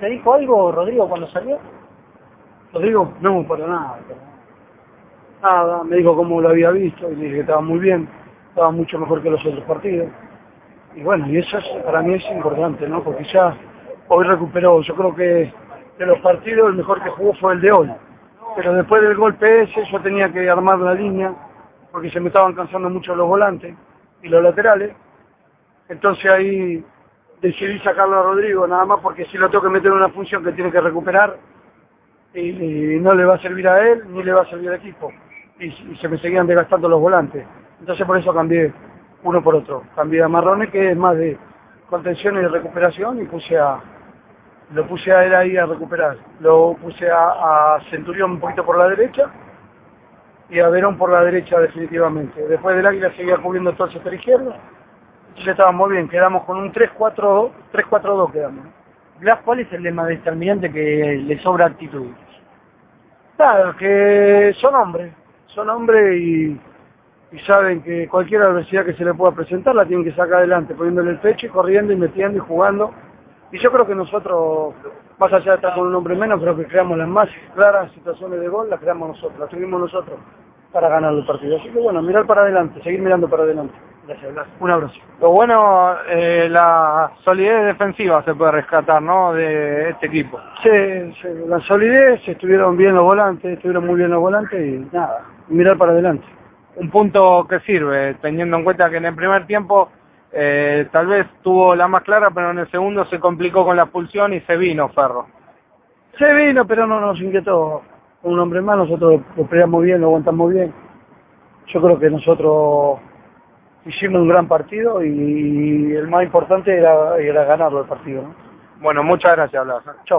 ¿Te dijo algo Rodrigo cuando salió? Rodrigo, no, para nada. Nada, me dijo cómo lo había visto y dije que estaba muy bien, estaba mucho mejor que los otros partidos. Y bueno, y eso para mí es importante, ¿no? Porque ya hoy recuperó, yo creo que de los partidos el mejor que jugó fue el de hoy. Pero después del golpe ese yo tenía que armar la línea porque se me estaban cansando mucho los volantes y los laterales. Entonces ahí decidí sacarlo a Rodrigo nada más porque si lo tengo que meter en una función que tiene que recuperar y, no le va a servir a él ni le va a servir al equipo. Y, se me seguían desgastando los volantes. Entonces por eso cambié uno por otro. Cambié a Marrone que es más de contención y recuperación y puse a lo puse a él ahí a recuperar. Lo puse a, Centurión un poquito por la derecha y a Verón por la derecha definitivamente. Después del Águila seguía cubriendo todo el sector Entonces estábamos bien, quedamos con un 3-4-2, 3-4-2 quedamos. Blas, ¿cuál es el lema determinante que le sobra actitud? Nada, que son hombres, son hombres y, y saben que cualquier adversidad que se le pueda presentar la tienen que sacar adelante, poniéndole el pecho y corriendo y metiendo y jugando. Y yo creo que nosotros, más allá de estar con un hombre menos, creo que creamos las más claras situaciones de gol, las creamos nosotros, las tuvimos nosotros para ganar el partido. Así que bueno, mirar para adelante, seguir mirando para adelante. Gracias, Blas. Un abrazo. Lo bueno, eh, la solidez defensiva se puede rescatar, ¿no? De este equipo. Sí, sí, la solidez, estuvieron bien los volantes, estuvieron muy bien los volantes y nada, mirar para adelante. Un punto que sirve, teniendo en cuenta que en el primer tiempo eh, tal vez tuvo la más clara, pero en el segundo se complicó con la expulsión y se vino Ferro. Se vino, pero no nos inquietó. Un hombre más, nosotros lo peleamos bien, lo aguantamos bien. Yo creo que nosotros hicimos un gran partido y el más importante era, era ganarlo el partido. ¿no? Bueno, muchas gracias, Blas. Chao.